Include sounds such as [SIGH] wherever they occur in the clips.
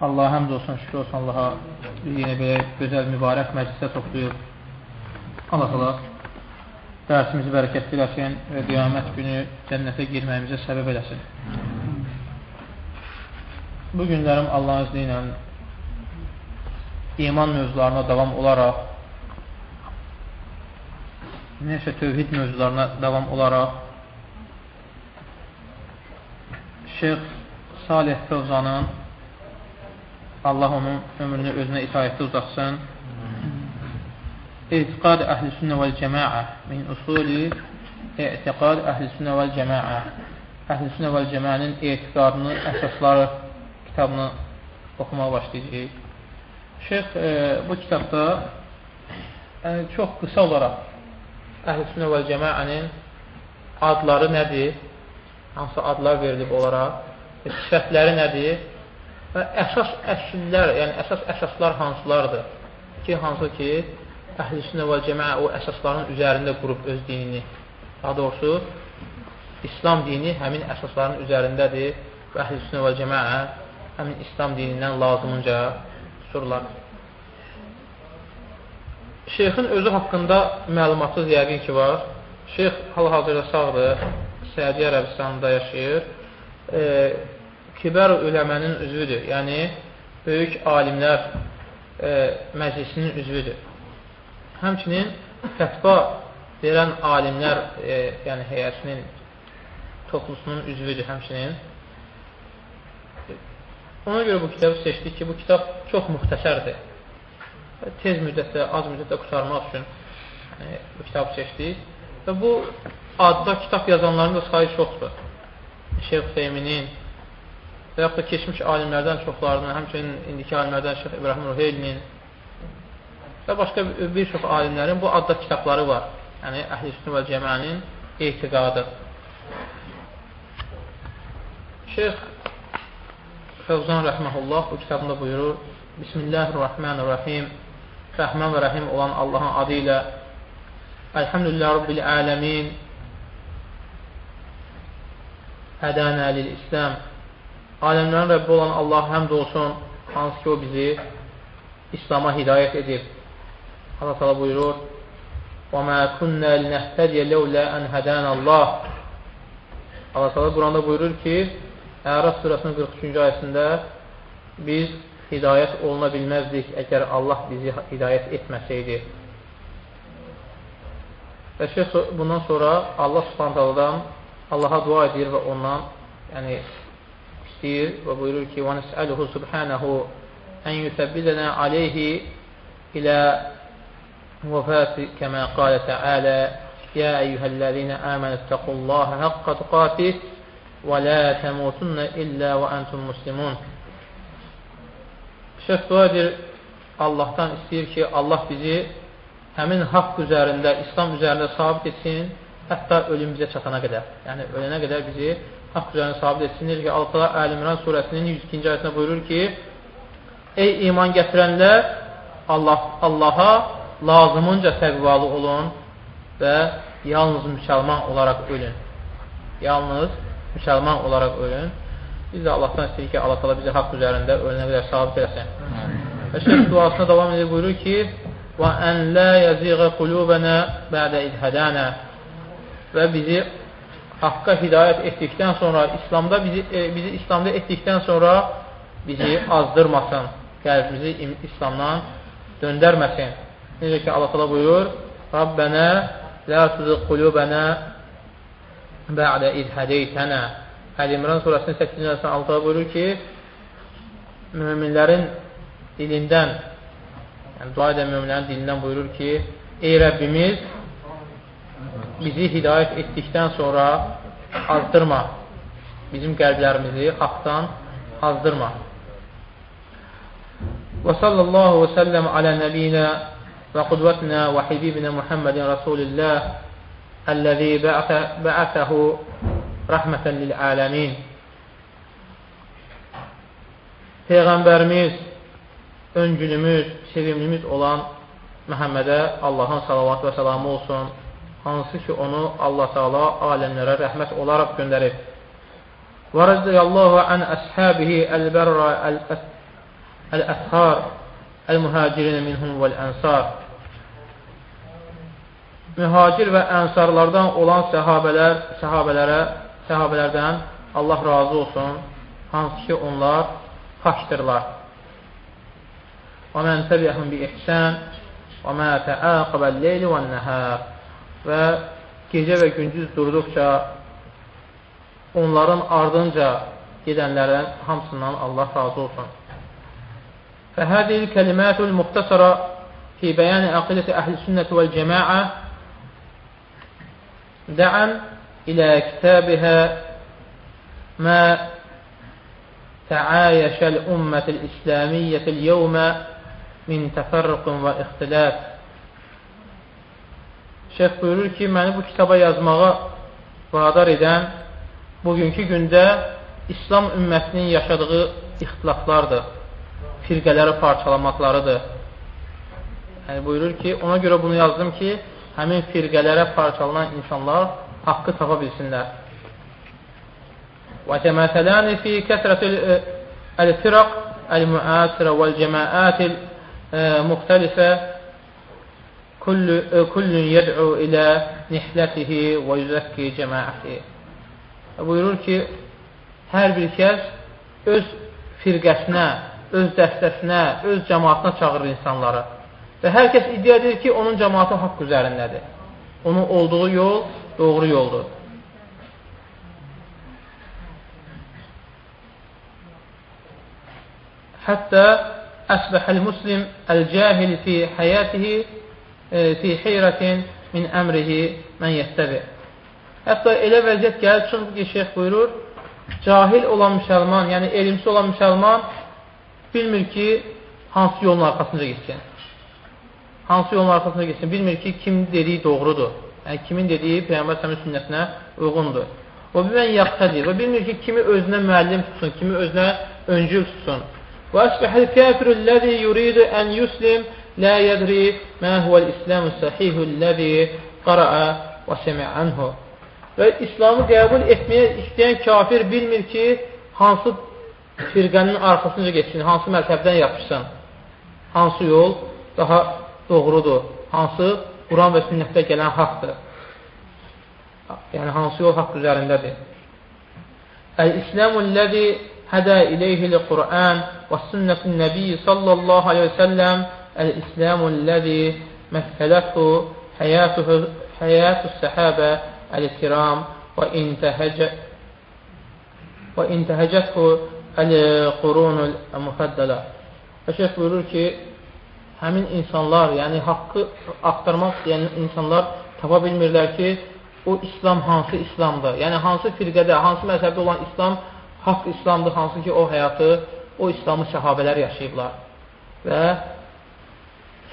Allah həmd olsun, şükür olsun Allaha yenə belə gözəl, mübarək məclisə toplayıb. Allah Allah dərsimizi bərəkətli eləsin və qiyamət günü cənnətə girməyimizə səbəb eləsin. Bu günlərim Allahın izni ilə iman mövzularına davam olaraq nəsə tövhid mövzularına davam olaraq Şeyx Salih Fövzanın Allah onun ömrünü özünə itayətdə uzatsın. İtiqad əhl-i sünnə vəl cəmaə min usuli etiqad əhl-i sünnə vəl cəmaə Əhl-i sünnə vəl cəmaənin etiqadının əsasları kitabını oxumağa başlayacaq. Şeyx e, bu kitabda e, çox qısa olaraq Əhl-i sünnə vəl cəmaənin adları nədir, hansı adlar verilib olaraq, sifətləri nədir Və əsas əsillər, yəni əsas əsaslar hansılardır? Ki, hansı ki, əhl-i və cəmə o əsasların üzərində qurub öz dinini. Daha doğrusu, İslam dini həmin əsasların üzərindədir və əhl-i və cəmə həmin İslam dinindən lazımınca tuturlar. Şeyxin özü haqqında məlumatı yəqin ki, var. Şeyx hal-hazırda sağdır, Səudi Ərəbistanında yaşayır. E, kibar öləmənin üzvüdür. Yəni, böyük alimlər e, məclisinin üzvüdür. Həmçinin fətva verən alimlər, e, yəni heyəsinin toplusunun üzvüdür həmçinin. Ona görə bu kitabı seçdik ki, bu kitab çox müxtəsərdir. Tez müddətdə, az müddətdə qutarmaq üçün yəni, bu kitabı seçdik. Və bu adda kitab yazanların da sayı çoxdur. Şeyx Feyminin, və yaxud da keçmiş alimlərdən çoxlarının, həmçinin indiki alimlərdən Şeyx İbrahim Ruheylinin və başqa bir çox alimlərin bu adda kitabları var. Yəni, Əhl-i Sünnə və Cəmənin etiqadı. Şeyx Fəvzan Rəhməhullah bu kitabında buyurur Bismillahirrahmanirrahim Rəhmən və Rəhim olan Allahın adı ilə Elhamdülillah Rabbil Aləmin Hədənə lil-İslam Aləmlərin Rəbbi olan Allah həmd olsun, hansı ki, o bizi İslam'a hidayət edib. Allah təala buyurur: "Və mə kunnə lnəhtədiyə ləulə en hədənə Allah." Allah təala Quranda buyurur ki, Ərəf surəsinin 43-cü ayəsində biz hidayət oluna bilməzdik əgər Allah bizi hidayət etməsəydi. Və şey bundan sonra Allah Subhanahu Allah'a dua edir və ondan, yəni istəyir və buyurur ki, وَنَسْأَلُهُ سُبْحَانَهُ أَنْ يُثَبِّدَنَا عَلَيْهِ إِلَى وفاة كما قال تعالى يا أيها الذين آمنوا اتقوا الله حق تقاته ولا تموتن إلا وأنتم مسلمون Şeyh dua edir, Allahdan istəyir ki, Allah bizi həmin haqq üzərində, İslam üzərində sabit etsin, hətta ölüm bizə çatana qədər. Yəni, ölənə qədər bizi haqq üzərində sabit etsin. Necə ki, Allah Əl-İmran surəsinin 102-ci ayəsində buyurur ki, Ey iman gətirənlər, Allah, Allaha lazımınca təqvalı olun və yalnız müsəlman olaraq ölün. Yalnız müsəlman olaraq ölün. Biz də Allahdan istəyir ki, Allah tala bizi haqq üzərində ölünə qədər sabit eləsin. Və şeyh duasına davam edir, buyurur ki, وَأَنْ لَا يَزِيغَ قُلُوبَنَا بَعْدَ إِذْهَدَانَا Və bizi haqqa hidayət etdikdən sonra, İslamda bizi, e, bizi İslamda etdikdən sonra bizi azdırmasın, qəlbimizi İslamdan döndərməsin. Necə ki, Allah tala buyurur, Rabbənə lə tuzıq qulubənə bə'də iz hədeytənə Əl-İmran surəsinin 8-ci ayəsində buyurur ki, müminlərin dilindən, yəni dua edən müminlərin dilindən buyurur ki, Ey Rəbbimiz, bizi hidayet ettikdən sonra azdırma. Bizim qəlblərimizi haqdan azdırma. Və sallallahu və səlləm alə nəbiyinə və qudvətinə və hibibinə Muhammedin Rasulillah əlləzi bəətəhu rəhmətən lil ələmin. Peyğəmbərimiz, öncülümüz, sevimlimiz olan Məhəmmədə Allahın salavatı və salamı olsun. Hansı ki, onu Allah Teala aləmlərə rəhmət olaraq göndərib. Və rəziyallahu ən əshabihi əl-bərra əl-əthar əl-mühacirin minhum vəl-ənsar. Mühacir və ənsarlardan olan səhabələr, səhabələrə, səhabələrdən Allah razı olsun. Hansı ki, onlar mən təbiəhum bi ihsən və mə təəqəbəl leyli və nəhər və gecə və gündüz durduqca onların ardınca gedənlərin hamısından Allah razı olsun. فهذه الكلمات المختصرة في بيان عقيدة أهل السنة والجماعة دعا إلى كتابها ما تعايش الأمة الإسلامية اليوم min təfərrüqün və ixtilaf. Şeyh buyurur ki, məni bu kitaba yazmağa vadar edən bugünkü gündə İslam ümmətinin yaşadığı ixtilaflardır, firqələri parçalamaqlarıdır. Yəni, buyurur ki, ona görə bunu yazdım ki, həmin firqələrə parçalanan insanlar haqqı tapa bilsinlər. وتماثلان في كثرة الفرق المعاصرة والجماعات المختلفة kullu, kullun yəd'u ilə nihlətihi və yüzəkki cəmaəti. Buyurur ki, hər bir kəs öz firqəsinə, öz dəstəsinə, öz cəmaatına çağırır insanları. Və hər kəs iddia edir ki, onun cəmaatı haqq üzərindədir. Onun olduğu yol doğru yoldur. Hətta əsbəhəl-müslim əl-cahil fi həyətihi E, fi heyrətin min əmrihi mən yəstəbi. Hətta elə vəziyyət gəlir, çıxıb ki, şeyh buyurur, cahil olan müsəlman, yəni elmsiz olan müsəlman bilmir ki, hansı yolun arxasınca getsin. Hansı yolun arxasınca getsin, bilmir ki, kim dediyi doğrudur. Yəni, kimin dediyi Peyyambər Səmin sünnətinə uyğundur. O bilmən yaxtədir və bilmir ki, kimi özünə müəllim tutsun, kimi özünə öncül tutsun. Və əsbəhəl kəfirü ləzi yuridu ən yuslim لا يدري ما هو الإسلام الصحيح الذي قرأ وسمع عنه və İslamı qəbul etməyə istəyən kafir bilmir ki, hansı firqənin arxasınca geçsin, hansı məzhəbdən yapışsın, hansı yol daha doğrudur, hansı Quran və sünnətdə gələn haqdır. Yəni, hansı yol haqq üzərindədir. Əl-İslamu-ləzi هدى إليه القرآن والسنة النبي صلى الله عليه وسلم الإسلام الذي مثلته حياته حياة الصحابة الكرام وانتهج وانتهجته القرun müfəddələ. Və şeyh buyurur ki, həmin insanlar, yəni haqqı axtarmaq istəyən insanlar tapa bilmirlər ki, o İslam hansı İslamdır? Yəni hansı firqədə, hansı məzhəbdə olan İslam haqq İslamdır, hansı ki, o həyatı, o İslamı səhabələr yaşayıblar və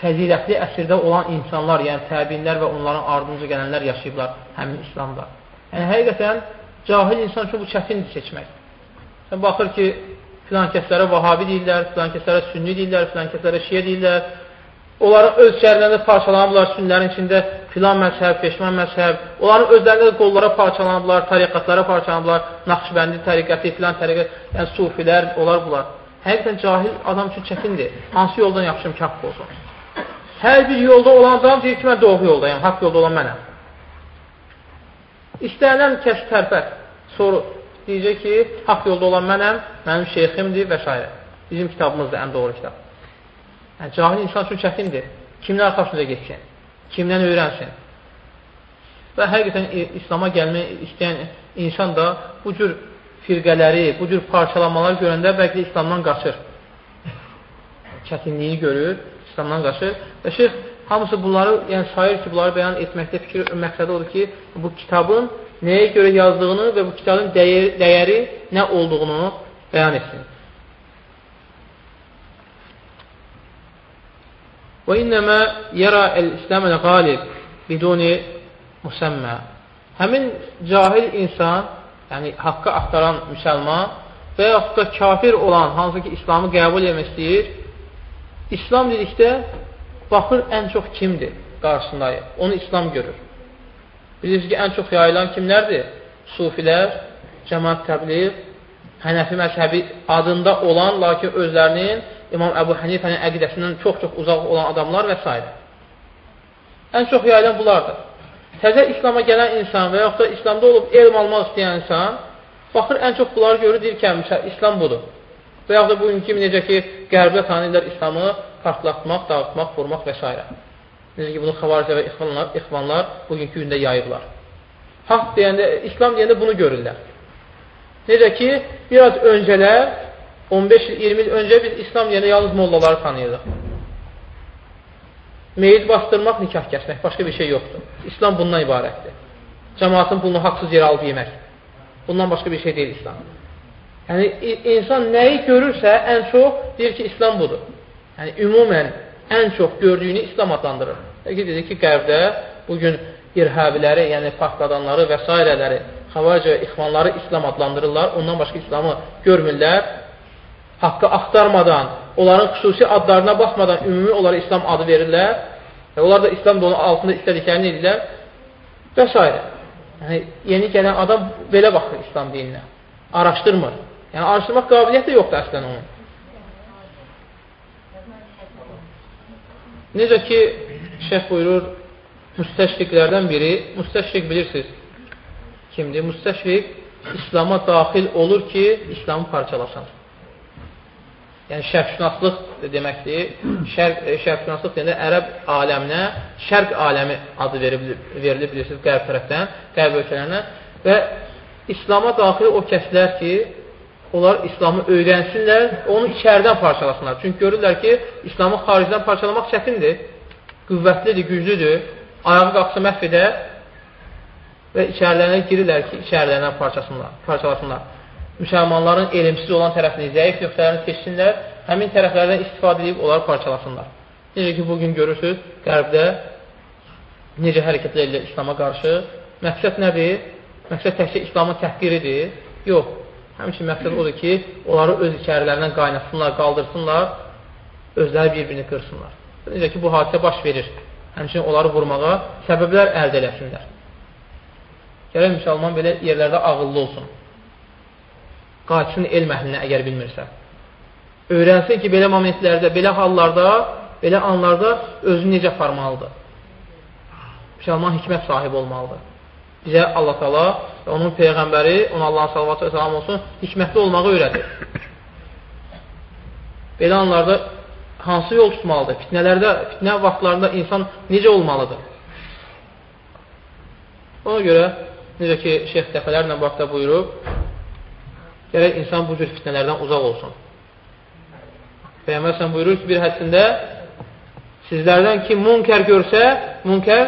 fəzilətli əsrdə olan insanlar, yəni təbinlər və onların ardınca gələnlər yaşayıblar həmin İslamda. Yəni, həqiqətən, cahil insan üçün bu çətindir seçmək. Sən baxır ki, filan kəslərə vahabi deyirlər, filan kəslərə sünni deyirlər, filan kəslərə şiyə deyirlər, Onların öz şəhərlərində parçalanıblar, sünlərin içində filan məzhəb, peşman məzhəb. Onların özlərində də qollara parçalanıblar, tariqatlara parçalanıblar, Naxşibəndi təriqəti, filan təriqət, yəni sufilər, onlar bunlar. Həqiqətən cahil adam üçün çətindir. Hansı yoldan ki, haqq olsun. Hər bir yolda olan adam deyir ki, mən doğru yoldayım, haqq yolda olan mənəm. İstənilən kəs tərpət, soru, deyəcək ki, haqq yolda olan mənəm, mənim şeyximdir və s. Bizim kitabımızdır ən doğru kitab. Yəni, cahil insan üçün çətindir. Kimdən arxasında geçsin? Kimdən öyrənsin? Və həqiqətən İslama gəlmək istəyən insan da bu cür firqələri, bu cür parçalamalar görəndə bəlkə İslamdan qaçır. Çətinliyi görür, İslamdan qaçır. Və şeyh hamısı bunları, yəni sayır ki, bunları bəyan etməkdə fikir məqsədi odur ki, bu kitabın nəyə görə yazdığını və bu kitabın dəyəri, dəyəri nə olduğunu bəyan etsin. Və innəmə yərə el-İslam el-qalib biduni müsəmmə. Həmin cahil insan, yəni haqqı axtaran müsəlman və yaxud da kafir olan, hansı ki, İslamı qəbul etmək istəyir, İslam dedikdə baxır ən çox kimdir qarşısındayı, onu İslam görür. Bilirsiniz ki, ən çox yayılan kimlərdir? Sufilər, cəmat təbliğ, Hənəfi məzhəbi adında olan, lakin özlərinin İmam Əbu Hənifənin əqidəsindən çox-çox uzaq olan adamlar və s. Ən çox yayılan bunlardır. Təzə İslama gələn insan və yaxud da İslamda olub elm almaq istəyən insan baxır, ən çox bunları görür, deyir ki, İslam budur. Və yaxud da bugün kimi necə ki, qərbdə tanıyırlar İslamı partlatmaq, dağıtmaq, vurmaq və s. Necə ki, bunu xavaricə və ixvanlar, ixvanlar bugünkü gündə yayıblar. Haqq deyəndə, İslam deyəndə bunu görürlər. Necə ki, biraz öncələr, 15 il, 20 il öncə biz İslam deyəndə yalnız mollaları tanıyırdıq. Meyit bastırmaq, nikah kəsmək, başqa bir şey yoxdur. İslam bundan ibarətdir. Cəmaatın pulunu haqsız yerə alıb yemək. Bundan başqa bir şey deyil İslam. Yəni, insan nəyi görürsə, ən çox deyir ki, İslam budur. Yəni, ümumən ən çox gördüyünü İslam adlandırır. Peki, dedi ki, qərbdə bugün irhəbiləri, yəni partladanları və s. xavacı və ixvanları İslam adlandırırlar. Ondan başqa İslamı görmürlər. Haqqı axtarmadan, onların xüsusi adlarına baxmadan ümumi onlara İslam adı verirlər. Və onlar da İslam da onun altında istədiklərini edirlər və s. Yəni, yeni gələn adam belə baxır İslam dininə. Araşdırmır. Yəni, araşdırmaq qabiliyyəti yoxdur əslən onun. Necə ki, şəx buyurur, müstəşriqlərdən biri, müstəşriq bilirsiniz kimdir? Müstəşriq İslama daxil olur ki, İslamı parçalasın. Yəni, şərqşünaslıq deməkdir. Şərq, e, şərqşünaslıq deyəndə ərəb aləminə şərq aləmi adı verilib, verilib bilirsiniz, qərb tərəfdən, qərb ölkələrinə və İslama daxil o kəslər ki, onlar İslamı öyrənsinlər, onu içərdən parçalasınlar. Çünki görürlər ki, İslamı xaricdən parçalamaq çətindir, qüvvətlidir, güclüdür, ayağı qalxsa məhv edər və içərilərinə girirlər ki, içərilərinə parçalasınlar. Müsəlmanların elmsiz olan tərəfini, zəif nöqtələrini seçsinlər, həmin tərəflərdən istifadə edib onları parçalasınlar. Necə ki, bugün görürsünüz, qərbdə necə hərəkətlər edirlər İslama qarşı. Məqsəd nədir? Məqsəd təkcə İslamın təhqiridir. Yox, Həmçin məqsəd odur ki, onları öz içərilərindən qaynatsınlar, qaldırsınlar, özləri bir-birini qırsınlar. Necə ki, bu hadisə baş verir. Həmçin onları vurmağa səbəblər əldə eləsinlər. Gələk müsəlman belə yerlərdə ağıllı olsun. Qaçsın elm əhlinə əgər bilmirsə. Öyrənsin ki, belə momentlərdə, belə hallarda, belə anlarda özünü necə aparmalıdır. Müsəlman hikmət sahibi olmalıdır bizə Allah tala və onun Peyğəmbəri, ona Allahın salavatı və salam olsun, hikmətli olmağı öyrədir. [COUGHS] Belə anlarda hansı yol tutmalıdır? Fitnələrdə, fitnə vaxtlarında insan necə olmalıdır? Ona görə, necə ki, şeyh dəfələrlə vaxtda buyurub, gərək insan bu cür fitnələrdən uzaq olsun. Peyğəmbər buyurur ki, bir hədisində sizlərdən kim münkər görsə, münkər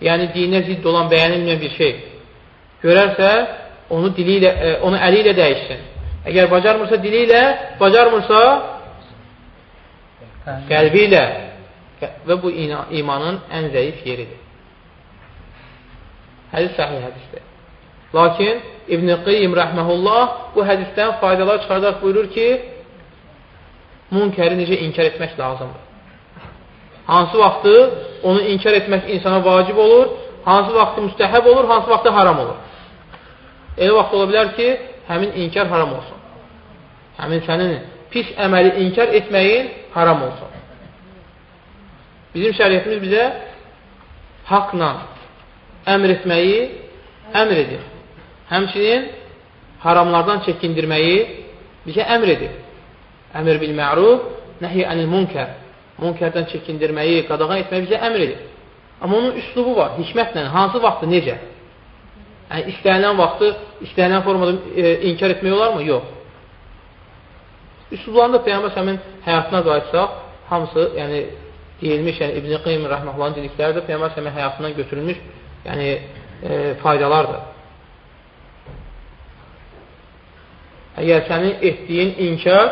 yəni dinə zidd olan bəyənilməyən bir şey görərsə, onu dili ilə, e, onu əli ilə dəyişsin. Əgər bacarmırsa dili ilə, bacarmırsa qəlbi ilə və bu imanın ən zəif yeridir. Hədis səhih hədisdir. Lakin İbn-i Qeyyim rəhməhullah bu hədisdən faydalar çıxardaraq buyurur ki, münkəri necə inkar etmək lazımdır. Hansı vaxtı onu inkar etmək insana vacib olur, hansı vaxtı müstəhəb olur, hansı vaxtı haram olur. Elə vaxt ola bilər ki, həmin inkar haram olsun. Həmin sənin pis əməli inkar etməyin haram olsun. Bizim şəriyyətimiz bizə haqla əmr etməyi əmr edir. Həmçinin haramlardan çəkindirməyi bizə əmr edir. Əmr bil məruf, nəhiy ənil münkər münkərdən çəkindirməyi, qadağan etməyi bizə əmr edir. Amma onun üslubu var, hikmətlə, hansı vaxtı, necə? Yəni, istənilən vaxtı, istənilən formada e, inkar etmək olarmı? Yox. Üslublarında Peyyambər səmin həyatına qayıtsaq, hamısı, yəni, deyilmiş, yəni İbn-i Qeym rəhməhulların dedikləri də Peyyambər səmin həyatından götürülmüş, yəni, e, faydalardır. Əgər sənin etdiyin inkar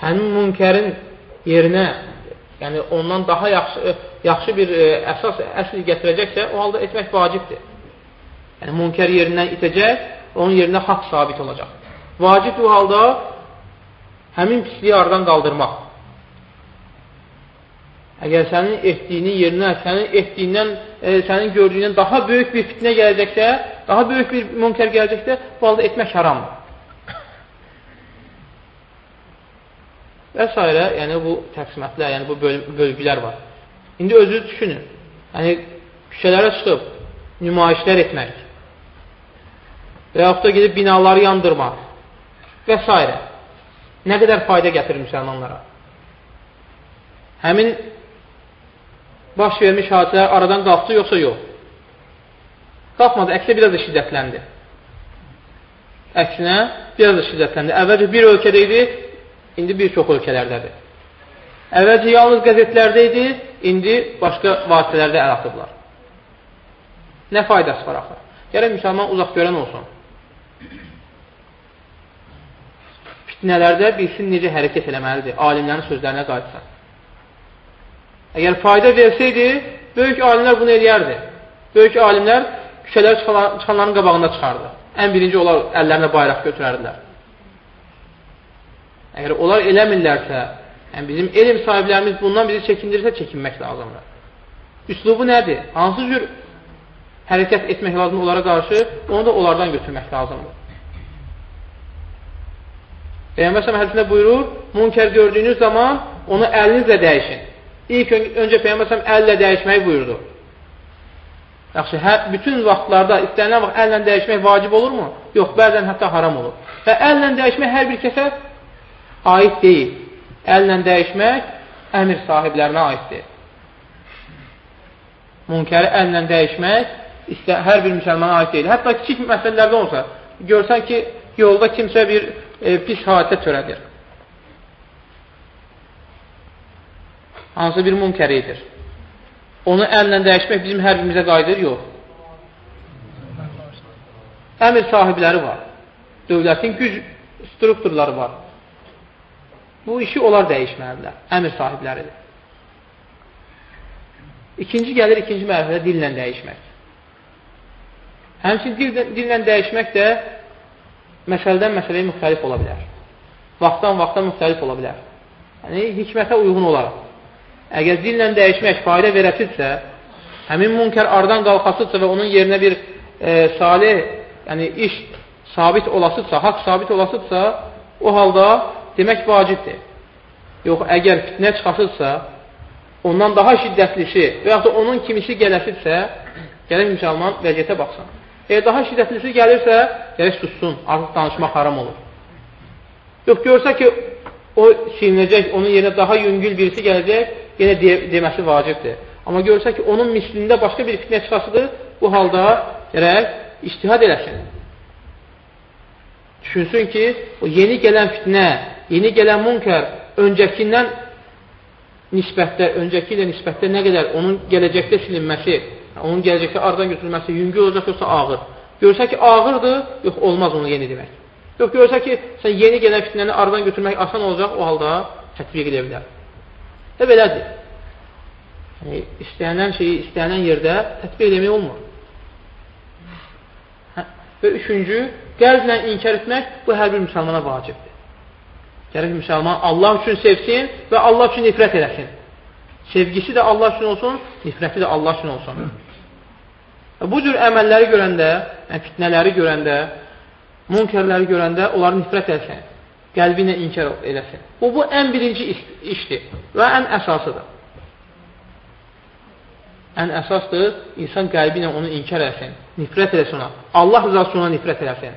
həmin münkərin yerinə yəni ondan daha yaxşı, yaxşı bir e, əsas əsl gətirəcəksə, o halda etmək vacibdir. Yəni, münkər yerindən itəcək, onun yerinə haqq sabit olacaq. Vacib bu halda həmin pisliyi aradan qaldırmaq. Əgər sənin etdiyinin yerinə, sənin etdiyindən, e, sənin gördüyündən daha böyük bir fitnə gələcəksə, daha böyük bir münkər gələcəksə, bu halda etmək haramdır. Və s. yəni bu təqsimətlər, yəni bu böl bölgülər var. İndi özü düşünün, yəni küçələrə çıxıb nümayişlər etmək və yaxud da gedib binaları yandırmaq və s. Nə qədər fayda gətirir müsəlmanlara? Həmin baş vermiş hadisələr aradan qalxdı, yoxsa yox? Qalxmadı, əksinə biraz da şiddətləndi. Əksinə, biraz da şiddətləndi. Əvvəlcə bir ölkədə idi, indi bir çox ölkələrdədir. Əvvəlcə yalnız qəzetlərdə idi, indi başqa vasitələrdə əl atıblar. Nə faydası var axı? Gərək müsəlman uzaq görən olsun. Fitnələrdə bilsin necə hərəkət eləməlidir, alimlərin sözlərinə qayıtsa. Əgər fayda versəydi, böyük alimlər bunu eləyərdi. Böyük alimlər küçələr çıxanların qabağında çıxardı. Ən birinci onlar əllərinə bayraq götürərdilər. Əgər onlar eləmirlərsə, yəni bizim elm sahiblərimiz bundan bizi çəkindirirsə, çəkinmək lazımdır. Üslubu nədir? Hansı cür hərəkət etmək lazımdır onlara qarşı, onu da onlardan götürmək lazımdır. Peyyəmbər səhəm hədisində buyurur, münkər gördüyünüz zaman onu əlinizlə dəyişin. İlk öncə Peyyəmbər səhəm əllə dəyişməyi buyurdu. Yaxşı, hə, bütün vaxtlarda istənilən vaxt əllə dəyişmək vacib olurmu? Yox, bəzən hətta haram olur. Və əllə dəyişmək hər bir kəsə aid deyil. Əllə dəyişmək əmir sahiblərinə aiddir. Münkəri əllə dəyişmək istə, hər bir müsəlmana aid deyil. Hətta kiçik məsələlərdə olsa, görsən ki, yolda kimsə bir e, pis hadisə törədir. Hansı bir münkəridir. Onu əllə dəyişmək bizim hər birimizə qayıdır? Yox. Əmir sahibləri var. Dövlətin güc strukturları var. Bu işi onlar dəyişməlidirlər. Əmir sahibləridir. İkinci gəlir, ikinci mərhələ dillə dəyişmək. Həmçin dillə, dillə dəyişmək də məsələdən məsələyə müxtəlif ola bilər. Vaxtdan vaxta müxtəlif ola bilər. Yəni, hikmətə uyğun olaraq. Əgər dillə dəyişmək fayda verəsirsə, həmin münkər ardan qalxasıdsa və onun yerinə bir e, salih, yəni iş sabit olasıdsa, haqq sabit olasıdsa, o halda demək vacibdir. Yox, əgər fitnə çıxasıdsa, ondan daha şiddətlisi və yaxud da onun kimisi gələsidsə, gələk müsəlman vəziyyətə baxsın. Eğer daha şiddətlisi gəlirsə, gələk sussun, artıq danışmaq haram olur. Yox, görsə ki, o silinəcək, onun yerinə daha yüngül birisi gələcək, yenə de deməsi vacibdir. Amma görsə ki, onun mislində başqa bir fitnə çıxasıdır, bu halda gərək iştihad eləsin. Düşünsün ki, o yeni gələn fitnə, yeni gələn münkər öncəkindən nisbətdə, öncəki ilə nisbətdə nə qədər onun gələcəkdə silinməsi, onun gələcəkdə aradan götürülməsi yüngül olacaq, yoxsa ağır. Görsə ki, ağırdır, yox, olmaz onu yeni demək. Yox, görsə ki, sən yeni gələn fitnəni aradan götürmək asan olacaq, o halda tətbiq edə bilər. Və belədir. Yəni, istənilən şeyi istənilən yerdə tətbiq eləmək olmur. Hə? Və üçüncü, qəlblə inkar etmək bu hər bir müsəlmana vacibdir. Gərək müsəlman Allah üçün sevsin və Allah üçün nifrət eləsin. Sevgisi də Allah üçün olsun, nifrəti də Allah üçün olsun. Bu cür əməlləri görəndə, yəni fitnələri görəndə, münkərləri görəndə onları nifrət eləsin, qəlbi ilə inkar eləsin. Bu, bu ən birinci işdir və ən əsasıdır. Ən əsasdır, insan qəlbi ilə onu inkar eləsin, nifrət eləsin ona. Allah rızası ona nifrət eləsin.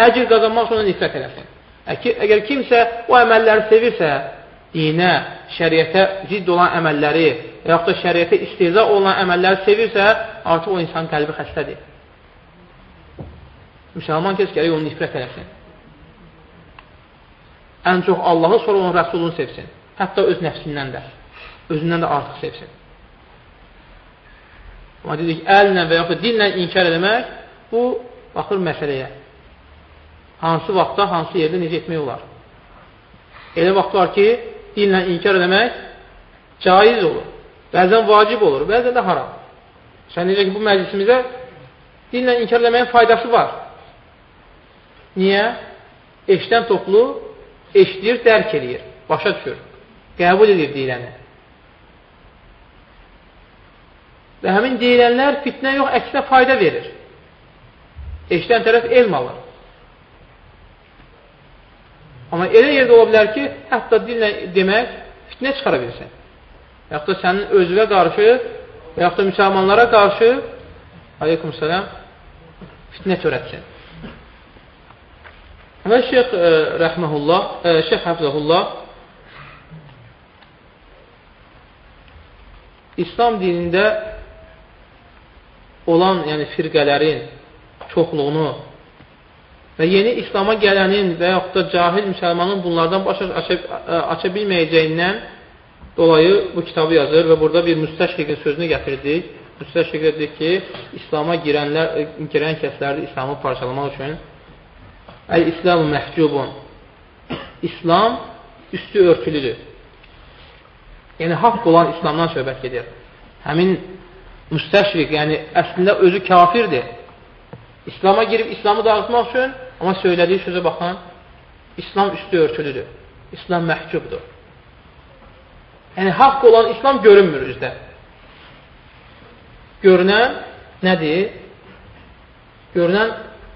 Əcr qazanmaq ona nifrət eləsin. Əgər kimsə o əməlləri sevirsə, dinə, şəriətə cidd olan əməlləri və yaxud da şəriətə isteza olan əməlləri sevirsə, artıq o insan qəlbi xəstədir. Müsəlman kəs gərək onu nifrət eləsin. Ən çox Allahı, sonra onun rəsulunu sevsin. Hətta öz nəfsindən də. Özündən də artıq sevsin. Amma dedik, əllə və yaxud dillə inkar eləmək, bu, baxır məsələyə hansı vaxtda, hansı yerdə necə etmək olar. Elə vaxt var ki, dinlə inkar eləmək caiz olur, bəzən vacib olur, bəzən də haram. Sən necə ki, bu məclisimizə dinlə inkar eləməyin faydası var. Niyə? Eşdən toplu eşidir, dərk edir, başa düşür, qəbul edir deyiləni. Və həmin deyilənlər fitnə yox, əksinə fayda verir. Eşdən tərəf elm alır. Amma elə yerdə ola bilər ki, hətta dillə demək fitnə çıxara bilsin. Və yaxud da sənin özünə qarşı və yaxud da müsəlmanlara qarşı aleykum sələm fitnə törətsin. Və Şeyx e, rəhməhullah, e, Şeyx həfzəhullah İslam dinində olan yəni firqələrin çoxluğunu və yeni İslama gələnin və yaxud da cahil müsəlmanın bunlardan başa aça, aça bilməyəcəyindən dolayı bu kitabı yazır və burada bir müstəşriqin sözünü gətirdik. Müstəşriq dedi ki, İslama girənlər, girən kəslərdə İslamı parçalamaq üçün Əl-İslamu məhcubun İslam üstü örtülüdür. Yəni, haqq olan İslamdan söhbət gedir. Həmin müstəşriq, yəni əslində özü kafirdir. İslama girib İslamı dağıtmaq üçün, amma söylədiyi sözə baxan, İslam üstü örtülüdür. İslam məhcubdur. Yəni, haqq olan İslam görünmür üzdə. Görünən nədir? Görünən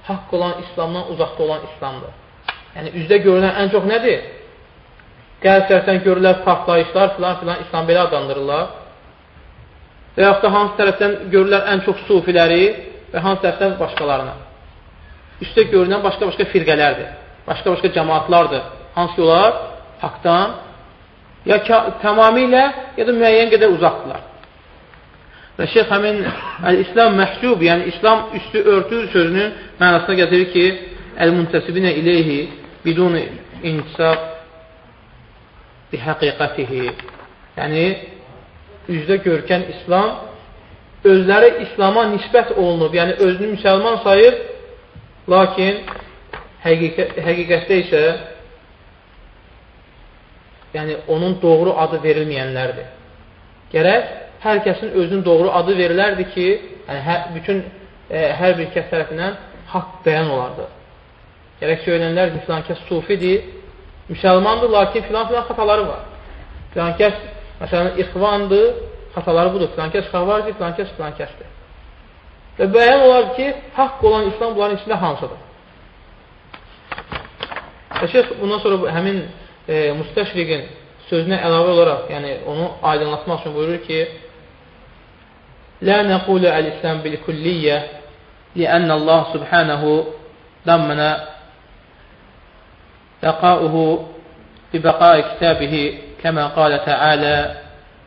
haqq olan İslamdan uzaqda olan İslamdır. Yəni, üzdə görünən ən çox nədir? Qəlb tərəfdən görürlər partlayışlar, filan filan İslam belə adlandırırlar. Və yaxud da hansı tərəfdən görürlər ən çox sufiləri və hansı tərəfdən başqalarına. Üstə görünən başqa-başqa firqələrdir, başqa-başqa cəmaatlardır. Hansı olar? Haqdan ya tamamilə ya da müəyyən qədər uzaqdırlar. Və şeyx həmin əl-İslam məhcub, yəni İslam üstü örtü sözünün mənasına gətirir ki, əl-müntəsibinə ileyhi bidun intisab bi həqiqətihi. Yəni, üzdə görkən İslam özləri İslama nisbət olunub, yəni özünü müsəlman sayır, lakin həqiqə, həqiqətdə isə yəni onun doğru adı verilməyənlərdir. Gərək hər kəsin özünün doğru adı verilərdi ki, yəni, hər, bütün e, hər bir kəs tərəfindən haqq bəyan olardı. Gərək söylənlər ki, filan kəs sufidir, müsəlmandır, lakin filan-filan xataları var. Filan kəs, məsələn, ixvandır, xataları budur, filan kəs xavardır, filan kəs filan kəsdir. Və bəyan olar ki, haqq olan İslam bunların içində hansıdır? Və şeyh bundan sonra həmin e, müstəşriqin sözünə əlavə olaraq, yəni onu aydınlatmaq üçün buyurur ki, لا نقول الإسلام بالكلية لأن الله سبحانه ضمن بقاؤه ببقاء كتابه كما قال تعالى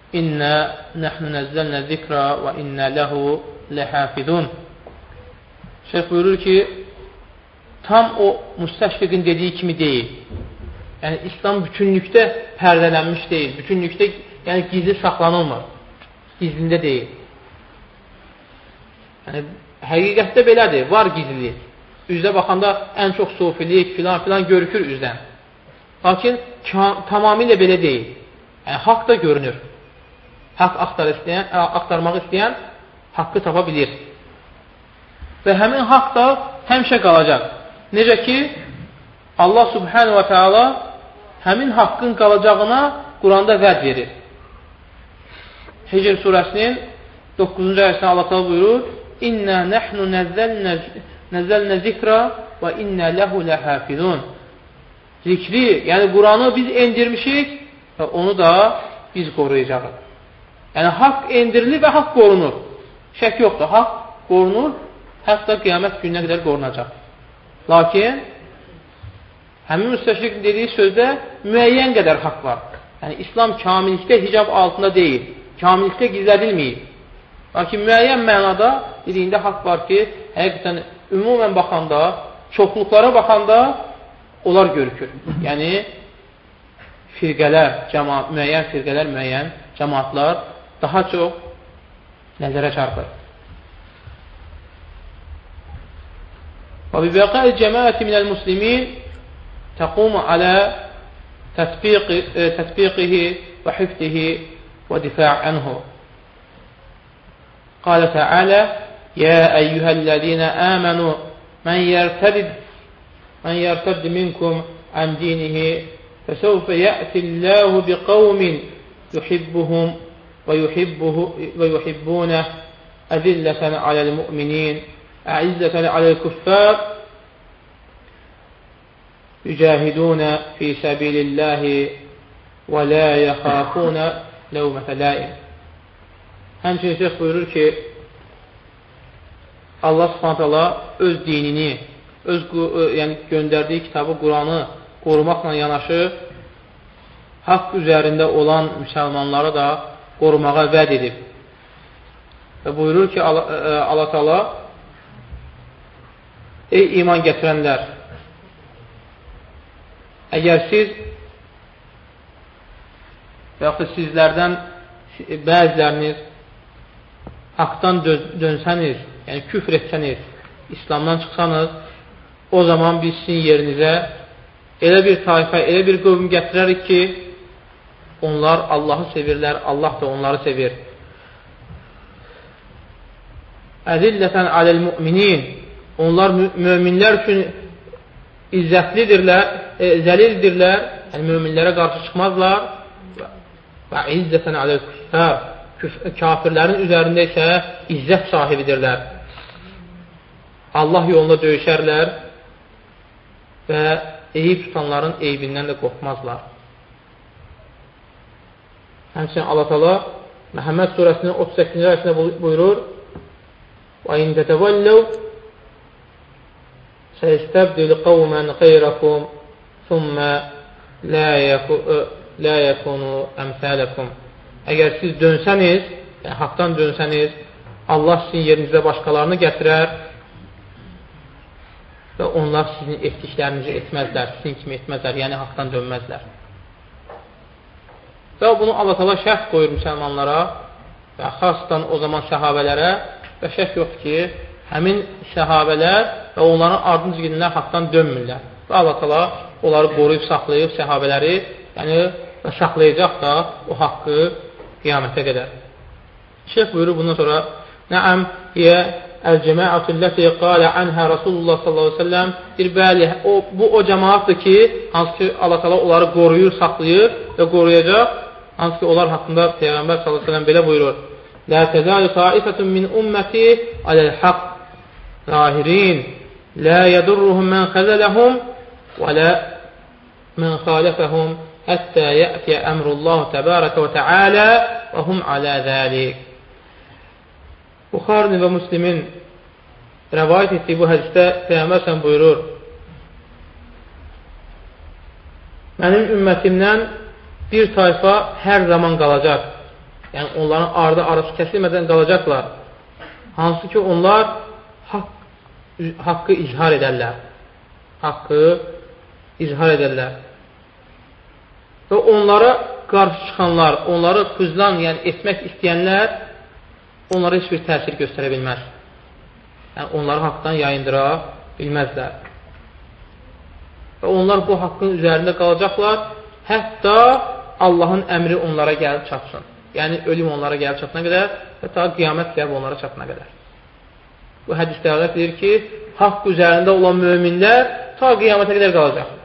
İnnə nəhnu nəzzəlnə zikrə və innə ləhu ləhəfizun. Şeyh buyurur ki, tam o müstəşfiqin dediyi kimi deyil. Yəni, İslam bütünlükdə pərdələnmiş deyil. Bütünlükdə, yəni gizli saxlanılmır. Gizlində deyil. Yəni, həqiqətdə belədir, var gizlilik. Üzdə baxanda ən çox sufilik filan-filan görükür üzdən. Lakin tamamilə belə deyil. Yəni, haqq da görünür. Haqq axtar istəyən, axtarmaq istəyən haqqı tapa bilir. Və həmin haqq da həmişə qalacaq. Necə ki, Allah subhanahu wa ta'ala həmin haqqın qalacağına Quranda vəd verir. Hicr surəsinin 9-cu ayəsində Allah təala buyurur: İnna nahnu nazzalna nazzalna zikra və inna lahu lahafizun. Zikri, yəni Quranı biz endirmişik və onu da biz qoruyacağıq. Yəni haqq endirilir və haqq qorunur. Şək yoxdur, haqq qorunur, hətta qiyamət gününə qədər qorunacaq. Lakin həmin müstəşriqin dediyi sözdə müəyyən qədər haqq var. Yəni İslam kamillikdə hicab altında deyil, kamillikdə gizlədilməyib. Lakin müəyyən mənada dediyində haqq var ki, həqiqətən ümumən baxanda, çoxluqlara baxanda onlar görükür. Yəni, firqələr, cəmaat, müəyyən firqələr, müəyyən cəmaatlar daha çox nəzərə çarpır. Bəqəl cəmaəti minəl muslimin təqumu alə tətbiqihi və hifdihi ودفاع عنه قال تعالى يا أيها الذين آمنوا من يرتد من يرتد منكم عن دينه فسوف يأتي الله بقوم يحبهم ويحبه ويحبونه أذلة على المؤمنين أعزة على الكفار يجاهدون في سبيل الله ولا يخافون لومة لائم Həmçinin şeyh buyurur ki, Allah subhanətələ öz dinini, öz yəni, göndərdiyi kitabı, Quranı qorumaqla yanaşı, haqq üzərində olan müsəlmanları da qorumağa vəd edib. Və buyurur ki, Allah təala Ey iman gətirənlər, əgər siz və yaxud sizlərdən bəziləriniz haqdan dönsəniz, yəni küfr etsəniz, İslamdan çıxsanız, o zaman biz sizin yerinizə elə bir tayfə, elə bir qövm gətirərik ki, onlar Allahı sevirlər, Allah da onları sevir. Əzillətən aləl müminin onlar möminlər üçün izzətlidirlər, e, zəlildirlər, yəni möminlərə qarşı çıxmazlar və izzətən aləl küffər kafirlərin üzərində isə izzət sahibidirlər. Allah yolunda döyüşərlər və eyib tutanların eybindən də qorxmazlar. Həmçinin Allah Taala Məhəmməd surəsinin 38-ci ayəsində buyurur: "Və in tetevəllu seyəstəbdil qawman ghayrakum thumma la yaku e, la yakunu amsalakum." Əgər siz dönsəniz, yəni haqqdan dönsəniz, Allah sizin yerinizə başqalarını gətirər və onlar sizin etdiklərinizi etməzlər, sizin kimi etməzlər, yəni haqqdan dönməzlər. Və bunu Allah tala şərt qoyur müsəlmanlara və xasdan o zaman səhabələrə və şək yoxdur ki, həmin səhabələr və onların ardınca gedənlər haqdan dönmürlər. Və Allah tala onları qoruyub, saxlayıb səhabələri, yəni və saxlayacaq da o haqqı qiyamətə qədər. Şeyh buyurur bundan sonra Nəəm, hiyə əl-cəmaətü ləti qalə anhə Rasulullah sallallahu aleyhi ve selləm deyir, bəli, o, bu o cəmaatdır ki, hansı ki Allah təala onları qoruyur, saxlayır və qoruyacaq. Hansı ki onlar haqqında Peyğəmbər sallallahu aleyhi ve selləm belə buyurur. Lə təzəli taifətun min ümməti aləl haqq zahirin lə yədurruhum mən xəzələhum və lə mən xalifəhum həttə yətiyə əmrullahu təbarəkə və təalə və hum alə zəlik. Buxarni və Müslimin rəvayət etdiyi bu hədisdə Peyyəmbər sən buyurur, Mənim ümmətimdən bir tayfa hər zaman qalacaq. Yəni, onların ardı arası kəsilmədən qalacaqlar. Hansı ki, onlar haqq, haqqı izhar edərlər. Haqqı izhar edərlər və onlara qarşı çıxanlar, onları xüzlan, yəni etmək istəyənlər onlara heç bir təsir göstərə bilməz. Yəni, onları haqdan yayındıra bilməzlər. Və onlar bu haqqın üzərində qalacaqlar, hətta Allahın əmri onlara gəlib çatsın. Yəni, ölüm onlara gəlib çatına qədər və ta qiyamət gəlib onlara çatına qədər. Bu hədis dəvət edir ki, haqq üzərində olan möminlər ta qiyamətə qədər qalacaq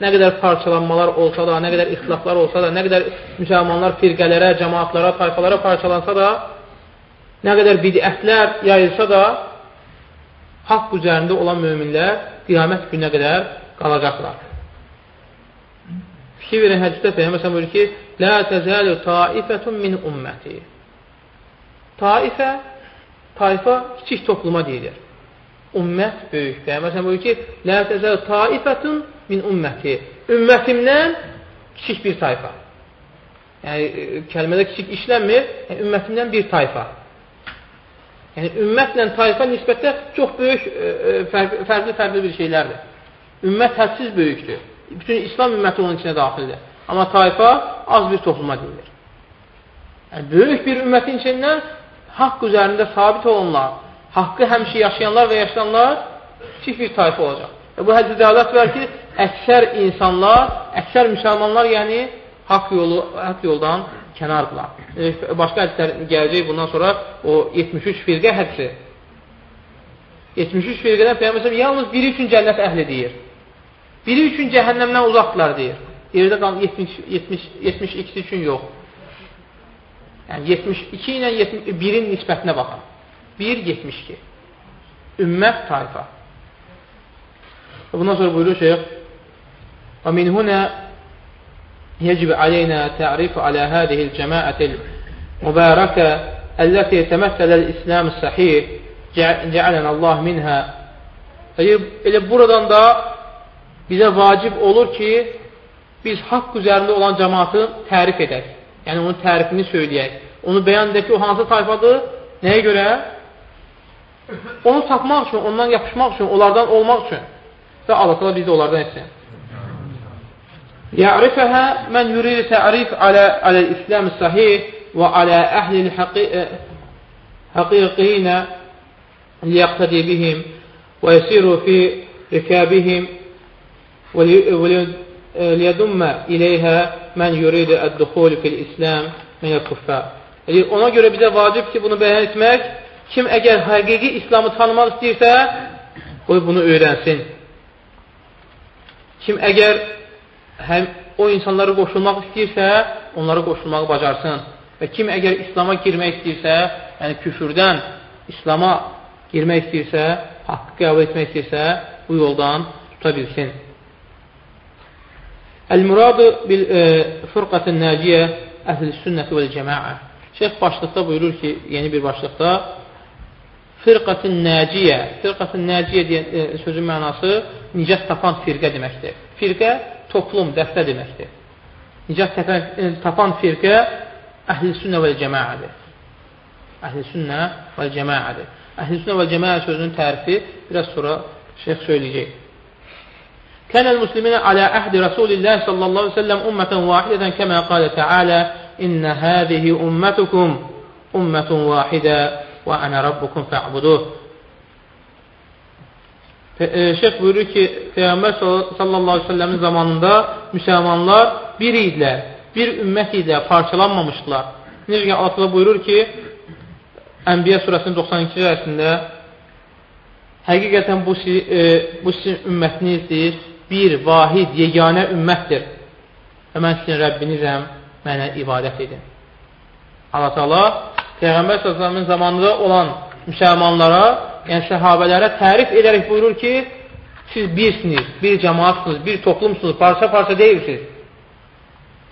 nə qədər parçalanmalar olsa da, nə qədər ixtilaflar olsa da, nə qədər müsəlmanlar firqələrə, cəmaatlara, tayfalara parçalansa da, nə qədər bidətlər yayılsa da, haqq üzərində olan möminlər qiyamət gününə qədər qalacaqlar. Fikir verin hədisdə Peyyəməsən buyurur ki, Lə təzəli taifətun min ümməti. Taifə, tayfa kiçik topluma deyilir. Ümmət böyük. Peyyəməsən buyurur ki, Lə təzəli taifətun min ümməti. Ümmətimdən kiçik bir tayfa. Yəni, e, kəlmədə kiçik işlənmir, yəni, ümmətimdən bir tayfa. Yəni, ümmətlə tayfa nisbətdə çox böyük, fərqli-fərqli e, bir şeylərdir. Ümmət hədsiz böyükdür. Bütün İslam ümməti onun içinə daxildir. Amma tayfa az bir topluma deyilir. Yəni, böyük bir ümmətin içindən haqq üzərində sabit olanlar, haqqı həmişə yaşayanlar və yaşayanlar kiçik bir tayfa olacaq. Və bu hədis dəlalət ver ki, əksər insanlar, əksər müsəlmanlar, yəni haqq, yolu, haqq yoldan kənardırlar. E, başqa hədislər gələcək bundan sonra o 73 firqə hədsi. 73 firqədən Peyğəmbər yalnız biri üçün cənnət əhli deyir. Biri üçün cəhənnəmdən uzaqdırlar deyir. Yerdə qalan 70, 70, 72 üçün yox. Yəni 72 ilə 1-in nisbətinə baxın. 1 72. Ümmət tayfa. Bundan sonra buyurur şeyx: "Və min huna يجب علينا تعريف على هذه الجماعة المباركة التي تمثل الإسلام الصحيح جعلنا Allah minha Elə buradan da bize vacip olur ki biz hak üzerinde olan cemaati tarif edək. Yəni onun tərifini söyləyək. Onu bəyan edək ki, o hansı tayfadır, nəyə görə? Onu tapmaq üçün, ondan yapışmaq üçün, onlardan olmaq üçün. Və Allah təala bizi onlardan etsin. Ya'rifəha men yurid ta'rif ala al-islam sahih və ala ahli al-haqiqin bihim və yasiru fi rikabihim وليضم إليها من يريد الدخول في الإسلام من الكفار. Yəni, ona görə bizə vacib ki, bunu bəyan etmək, kim əgər həqiqi İslamı tanımaq istəyirsə, qoy bunu öyrənsin. Kim əgər həm o insanları qoşulmaq istəyirsə, onları qoşulmağı bacarsın. Və kim əgər İslama girmək istəyirsə, yəni küfürdən İslama girmək istəyirsə, haqqı qəbul etmək istəyirsə, bu yoldan tuta bilsin. Əl-muradı bil e, fırqatın nəciyə əhl-i sünnəti vəl-cəmaə. Şeyx başlıqda buyurur ki, yeni bir başlıqda Firqatın nəciyə, firqatın nəciyə deyən e, sözün mənası nicət tapan firqə deməkdir. Firqə toplum, dəstə deməkdir. Nicat tapan firqə əhl-i sünnə və cəmaədir. Əhl-i sünnə və cəmaədir. Əhl-i sünnə və cəmaə sözünün tərifi biraz sonra şeyx söyləyəcək. كان المسلمين على عهد رسول الله صلى الله عليه وسلم أمة واحدة كما قال تعالى إن هذه أمتكم أمة واحدة وأنا ربكم فاعبدوه e, şeyh buyurur ki, Peyğəmbər sallallahu aleyhi ve sellemin zamanında müsəlmanlar bir idilər, bir ümmət idilər, parçalanmamışdılar. Necə ki, Allah buyurur ki, Ənbiyə surəsinin 92-ci ayəsində həqiqətən bu, e, bu sizin ümmətinizdir, bir, vahid, yeganə ümmətdir. Və mən sizin Rəbbinizəm, mənə ibadət edin. Allah-u Peyğəmbər sallallahu zamanında olan müsəlmanlara yəni səhabələrə tərif edərək buyurur ki, siz birsiniz, bir cəmaatsınız, bir toplumsunuz, parça-parça deyilsiniz.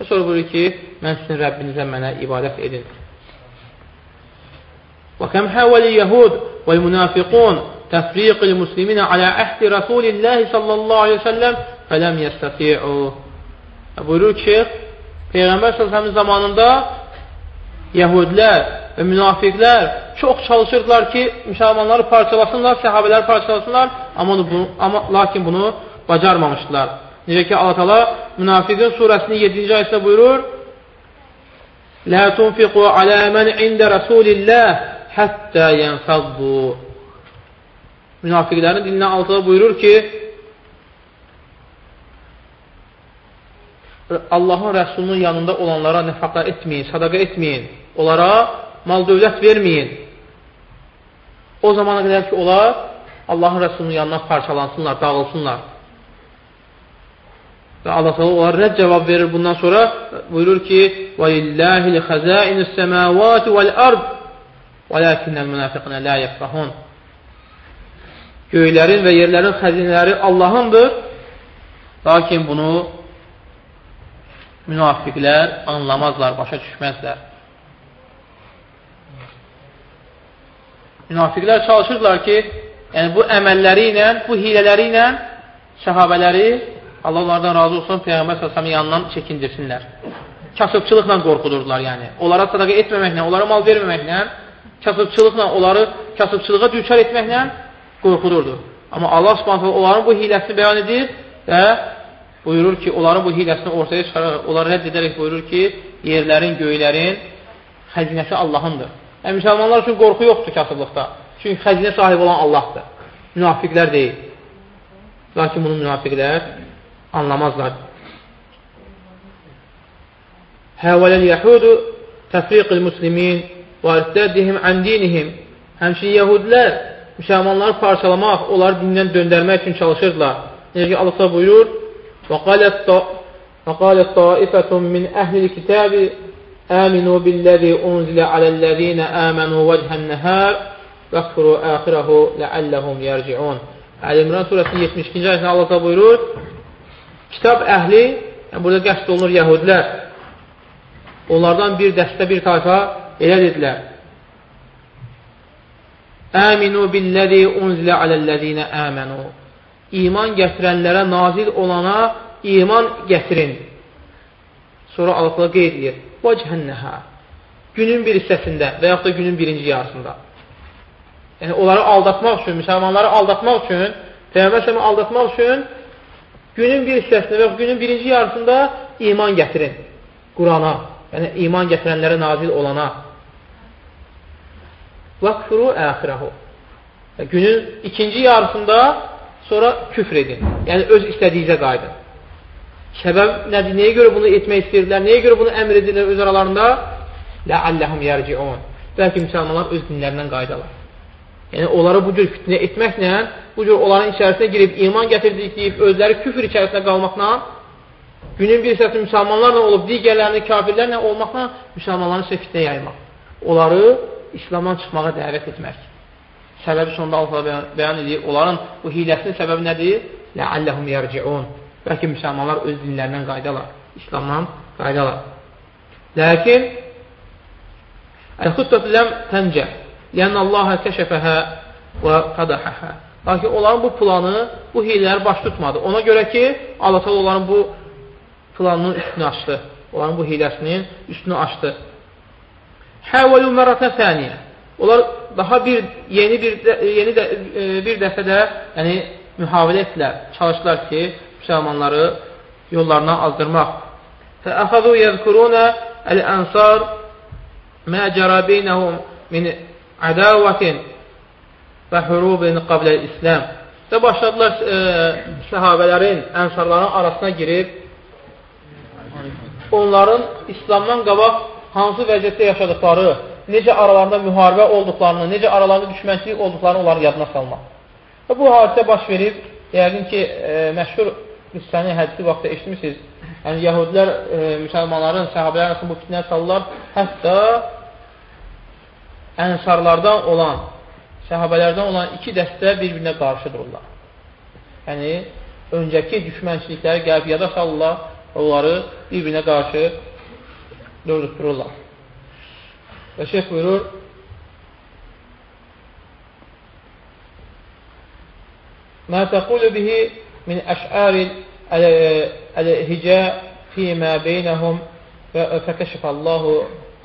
Və sonra buyurur ki, mən sizin Rəbbinizə mənə ibadət edin. وكم حاول اليهود والمنافقون تفريق المسلمين على عهد رسول الله صلى الله عليه وسلم فلم يستطيعوا buyurur ki, Peyğəmbər s.ə.v zamanında Yəhudlər və münafiqlər çox çalışırdılar ki, müsəlmanları parçalasınlar, səhabələri parçalasınlar, amma, bunu, amma lakin bunu bacarmamışdılar. Necə ki, Allah tala münafiqin surəsinin 7-ci ayəsində buyurur, Lə tunfiqu alə mən ində rəsulilləh həttə yənfəzbu Münafiqlərin dilindən altıda buyurur ki, Allahın rəsulunun yanında olanlara nəfəqə etməyin, sadaqa etməyin, onlara mal dövlət verməyin. O zamana qədər ki, onlar Allahın rəsulunun yanına parçalansınlar, dağılsınlar. Və Allah təala onlara rədd cavab verir bundan sonra buyurur ki: "Və lillahi'l xəzainus semawati vel ard, velakinnel munafiqun la yefqahun." Göylərin və yerlərin xəzinələri Allahındır. Lakin bunu münafiqlər anlamazlar, başa düşməzlər. Münafiqlər çalışırlar ki, yəni bu əməlləri ilə, bu hilələri ilə səhabələri, Allah onlardan razı olsun, Peyğəmbər səsəmin yanından çəkindirsinlər. Kasıbçılıqla qorxudurdular, yəni. Onlara sadaqa etməməklə, onlara mal verməməklə, kasıbçılıqla, onları kasıbçılığa düçar etməklə qorxudurdu. Amma Allah subhanətlə onların bu hiləsini bəyan edir və buyurur ki, onların bu hiləsini ortaya çıxarır, onları rədd edərək buyurur ki, yerlərin, göylərin xəzinəsi Allahındır. Yəni, müsəlmanlar üçün qorxu yoxdur kasıblıqda. Çünki xəzinə sahibi olan Allahdır. Münafiqlər deyil. Lakin bunu münafiqlər anlamazlar. Həvələl yəhudu təfriqil muslimin və irtədihim ən dinihim. Həmçinin yəhudlər müsəlmanları parçalamaq, onları dindən döndərmək üçün çalışırdılar. Necə ki, Allah buyurur, وَقَالَتْ طَائِفَةٌ مِّنْ أَهْلِ الْكِتَابِ آمِنُوا بِالَّذِي أُنْزِلَ عَلَى الَّذِينَ آمَنُوا وَجْهَ النَّهَارِ وَكْفُرُوا آخِرَهُ لَعَلَّهُمْ يَرْجِعُونَ Əl-İmran surəsinin 72-ci ayəsində Allah buyurur, kitab əhli, yəni burada qəsd olunur yəhudlər, onlardan bir dəstə, bir tayfa elə dedilər. Əminu billəzi unzilə aləl-ləzinə əmənu. İman gətirənlərə nazil olana iman gətirin. Sonra Allah qeyd edir. Vəcəhənnəhə. Günün bir hissəsində və yaxud da günün birinci yarısında. Yəni, onları aldatmaq üçün, müsəlmanları aldatmaq üçün, Peyğəmbər aldatmaq üçün günün bir hissəsində və günün birinci yarısında iman gətirin. Qurana, yəni iman gətirənlərə nazil olana. Vəqfuru əxirəhu. Günün ikinci yarısında sonra küfr edin. Yəni, öz istədiyicə qayıdın. Səbəb nədir? Nəyə görə bunu etmək istəyirlər? Nəyə görə bunu əmr edirlər öz aralarında? Ləalləhum yərciun. Bəlkə müsəlmanlar öz dinlərindən qaydalar. Yəni, onları bu cür fitnə etməklə, bu cür onların içərisinə girib iman gətirdik deyib, özləri küfür içərisində qalmaqla, günün bir hissəsi müsəlmanlarla olub, digərlərini kafirlərlə olmaqla müsəlmanların isə fitnə yaymaq. Onları İslamdan çıxmağa dəvət etmək. Səbəbi sonunda Allah bəyan, edir. Onların bu hiləsinin səbəbi nədir? Ləalləhum yərciun. Bəlkə müsəlmanlar öz dinlərindən qaydalar. İslamdan qaydalar. Lakin Əl-Xüttət ləm təncəh. Lən Allah kəşəfəhə və qadəhəhə. Lakin onların bu planı, bu hilələri baş tutmadı. Ona görə ki, Allah onların bu planının üstünü açdı. Onların bu hiləsinin üstünü açdı. Həvəlu mərətə səniyə. Onlar daha bir yeni bir yeni də, e, bir dəfə də yəni mühavilə etdilər, çalışdılar ki, müsəlmanları yollarına azdırmaq. Fəəxəzu yəzkuruna əl-ənsar mə cərə beynəhum min ədavətin və hurubin qabləl İslam. Və başladılar e, səhabələrin, ənsarların arasına girib onların İslamdan qabaq hansı vəziyyətdə yaşadıkları, necə aralarında müharibə olduqlarını, necə aralarında düşmənçilik olduqlarını onların yadına salmaq. Və bu hadisə baş verib, yəqin ki, e, məşhur hissəni hədisi vaxtda eşitmişsiniz. Yəni, yəhudilər e, müsəlmanların, səhabələr arasında bu fitnə salırlar. Hətta ənsarlardan olan, səhabələrdən olan iki dəstə bir-birinə qarşı dururlar. Yəni, öncəki düşmənçilikləri gəlib yada salırlar, onları bir-birinə qarşı dövdürtürürlər. Və şeyh buyurur, Mə təqulu bihi min əş'aril əl-hicə fīmə beynəhum və fəkəşifəllahu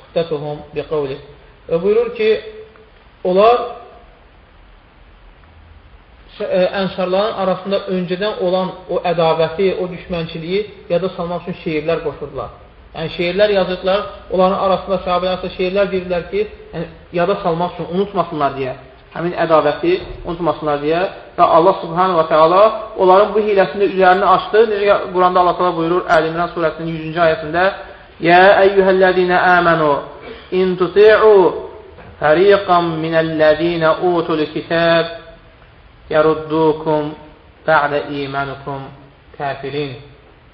xüddətuhum biqavlih. Və buyurur ki, onlar ənsarların arasında öncədən olan o ədavəti, o düşmənçiliyi yada salmaq üçün şeirlər qoşurdular. Yəni, şeirlər yazırdılar, onların arasında sahabələr arasında şeirlər deyirlər ki, yəni, yada salmaq üçün unutmasınlar deyə, həmin ədavəti unutmasınlar deyə və Allah subhanə və teala onların bu hiləsində üzərini açdı. Necə Quranda Allah teala buyurur Əl-İmran surəsinin 100-cü ayəsində Yə əyyuhəl-ləzinə əmənu in tuti'u fəriqan minəl-ləzinə utul-kitab yəruddukum bə'də imanukum kafirin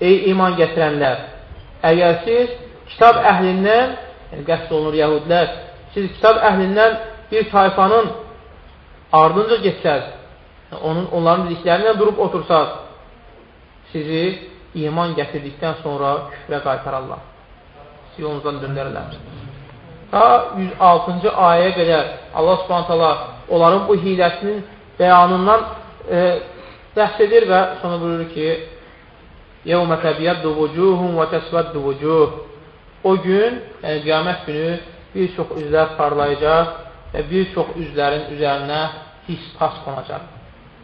Ey iman gətirənlər! Əgər siz kitab əhlindən, yəni qəsd olunur yəhudlər, siz kitab əhlindən bir tayfanın ardınca geçsəz, yəni onun, onların dediklərindən durub otursaz, sizi iman gətirdikdən sonra küfrə qaytararlar. Siz yolunuzdan döndərilər. Ta 106-cı ayəyə qədər Allah subhanətələ onların bu hiləsinin bəyanından e, bəhs edir və sonra buyurur ki, Təbiyyəddu vucuhum və təsvəddu vucuh. O gün, yəni qiyamət günü bir çox üzlər parlayacaq və bir çox üzlərin üzərinə his pas qonacaq.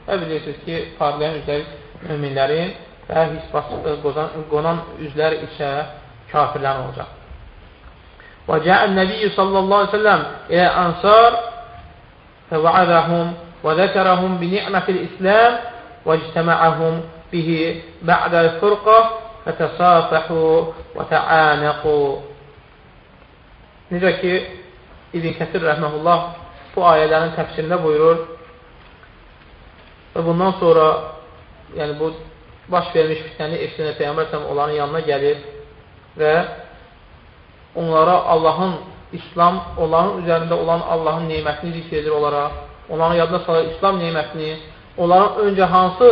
Və bilirsiniz ki, parlayan üzlər müminlərin və his pas qonan üzlər isə kafirlərin olacaq. Və cəəl nəbiyyə sallallahu aleyhi ve selləm ilə ənsar fəvəədəhum ni'mətil İslam və ictəməəhum به بعد الفرقة فتصافحوا وتعانقوا Necə ki, İbn Kəsir rəhməhullah bu ayələrin təfsirində buyurur və bundan sonra yəni bu baş vermiş fitnəni eşitənə Peyyambər onların yanına gəlir və onlara Allahın İslam, onların üzərində olan Allahın neymətini zikr edir onlara, onların yadına salır İslam neymətini, onların öncə hansı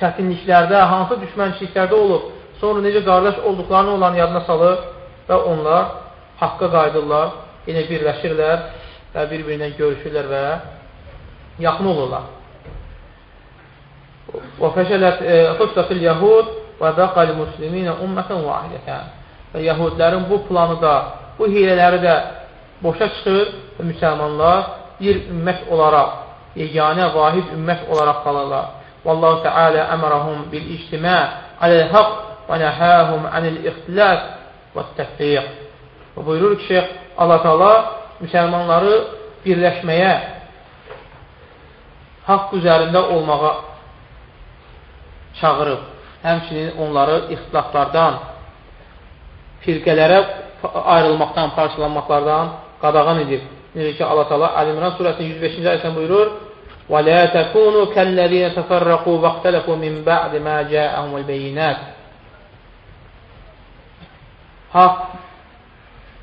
çətinliklərdə, hansı düşmənçiliklərdə olub, sonra necə qardaş olduqlarını onların yadına salır və onlar haqqa qayıdırlar, yenə birləşirlər və bir-birinlə görüşürlər və yaxın olurlar. Və fəşələt xüsrəfil yəhud və dəqəl müsliminə ümmətən vahidətən və yəhudlərin bu planı da, bu hilələri də boşa çıxır və müsəlmanlar bir ümmət olaraq, yeganə vahid ümmət olaraq qalırlar. Vallahu Teala əmərəhum bil-ictimə aləl-haqq və nəhəhum anil-ixtilaf və təfriq. Və buyurur ki, şeyh, Allah Teala müsəlmanları birləşməyə, haqq üzərində olmağa çağırıb. Həmçinin onları ixtilaflardan, firqələrə ayrılmaqdan, parçalanmaqlardan qadağan edib. Necə ki, Allah Teala Əl-İmran surəsinin 105-ci ayəsində buyurur: "Və la takunu kellezina tafarraqu və ixtalafu min ba'd ma ja'ahumul beyinat." Haqq